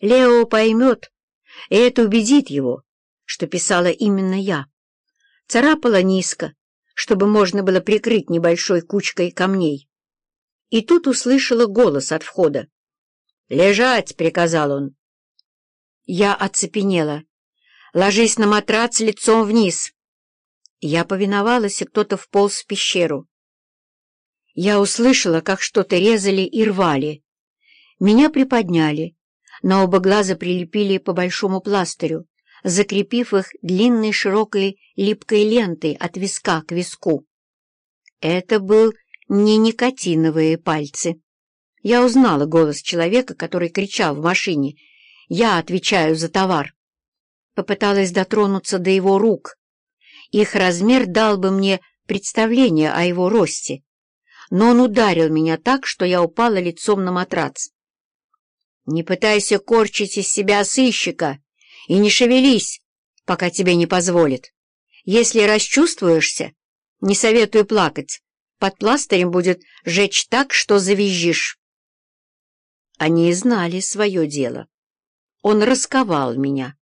Лео поймет, и это убедит его, что писала именно я. Царапала низко, чтобы можно было прикрыть небольшой кучкой камней. И тут услышала голос от входа. «Лежать!» — приказал он. Я оцепенела. «Ложись на матрац лицом вниз!» Я повиновалась, и кто-то вполз в пещеру. Я услышала, как что-то резали и рвали. Меня приподняли, на оба глаза прилепили по большому пластырю, закрепив их длинной широкой липкой лентой от виска к виску. Это был не никотиновые пальцы. Я узнала голос человека, который кричал в машине «Я отвечаю за товар». Попыталась дотронуться до его рук. Их размер дал бы мне представление о его росте, но он ударил меня так, что я упала лицом на матрац. Не пытайся корчить из себя сыщика и не шевелись, пока тебе не позволят. Если расчувствуешься, не советую плакать. Под пластырем будет жечь так, что завизжишь. Они знали свое дело. Он расковал меня.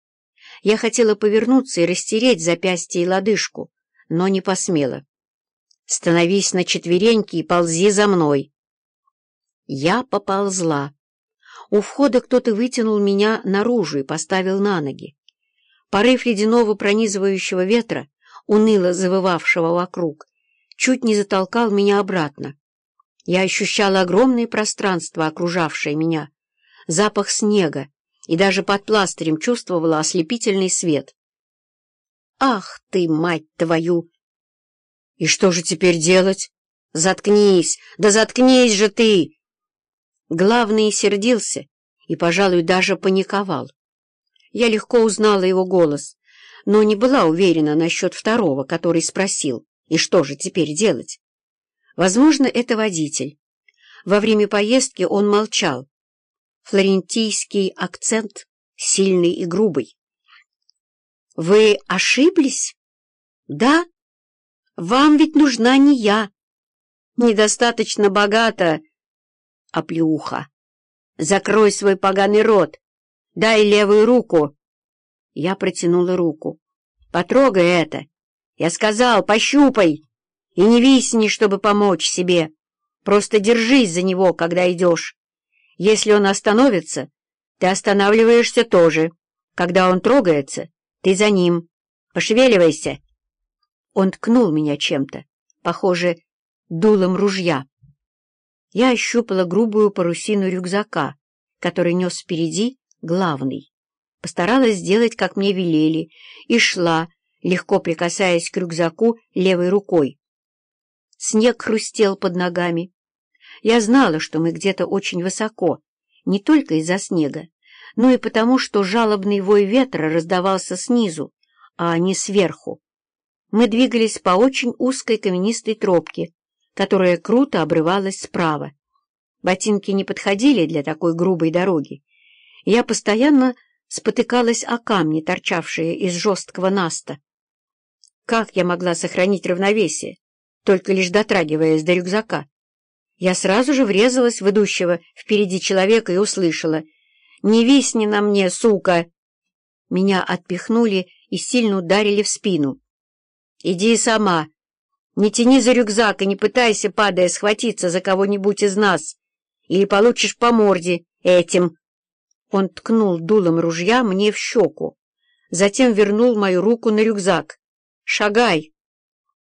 Я хотела повернуться и растереть запястье и лодыжку, но не посмела. «Становись на четвереньки и ползи за мной». Я поползла. У входа кто-то вытянул меня наружу и поставил на ноги. Порыв ледяного пронизывающего ветра, уныло завывавшего вокруг, чуть не затолкал меня обратно. Я ощущала огромное пространство, окружавшее меня, запах снега, и даже под пластырем чувствовала ослепительный свет. «Ах ты, мать твою!» «И что же теперь делать?» «Заткнись! Да заткнись же ты!» Главный сердился и, пожалуй, даже паниковал. Я легко узнала его голос, но не была уверена насчет второго, который спросил, и что же теперь делать? Возможно, это водитель. Во время поездки он молчал. Флорентийский акцент сильный и грубый. «Вы ошиблись?» «Да. Вам ведь нужна не я. Недостаточно богата оплеуха. «Закрой свой поганый рот! Дай левую руку!» Я протянула руку. «Потрогай это! Я сказал, пощупай! И не висни, чтобы помочь себе! Просто держись за него, когда идешь! Если он остановится, ты останавливаешься тоже. Когда он трогается, ты за ним. Пошевеливайся!» Он ткнул меня чем-то, похоже, дулом ружья. Я ощупала грубую парусину рюкзака, который нес впереди главный. Постаралась сделать, как мне велели, и шла, легко прикасаясь к рюкзаку левой рукой. Снег хрустел под ногами. Я знала, что мы где-то очень высоко, не только из-за снега, но и потому, что жалобный вой ветра раздавался снизу, а не сверху. Мы двигались по очень узкой каменистой тропке, которая круто обрывалась справа. Ботинки не подходили для такой грубой дороги. Я постоянно спотыкалась о камни, торчавшие из жесткого наста. Как я могла сохранить равновесие, только лишь дотрагиваясь до рюкзака? Я сразу же врезалась в идущего впереди человека и услышала «Не висни на мне, сука!» Меня отпихнули и сильно ударили в спину. «Иди сама!» Не тяни за рюкзак и не пытайся, падая, схватиться за кого-нибудь из нас, или получишь по морде этим. Он ткнул дулом ружья мне в щеку, затем вернул мою руку на рюкзак. «Шагай!»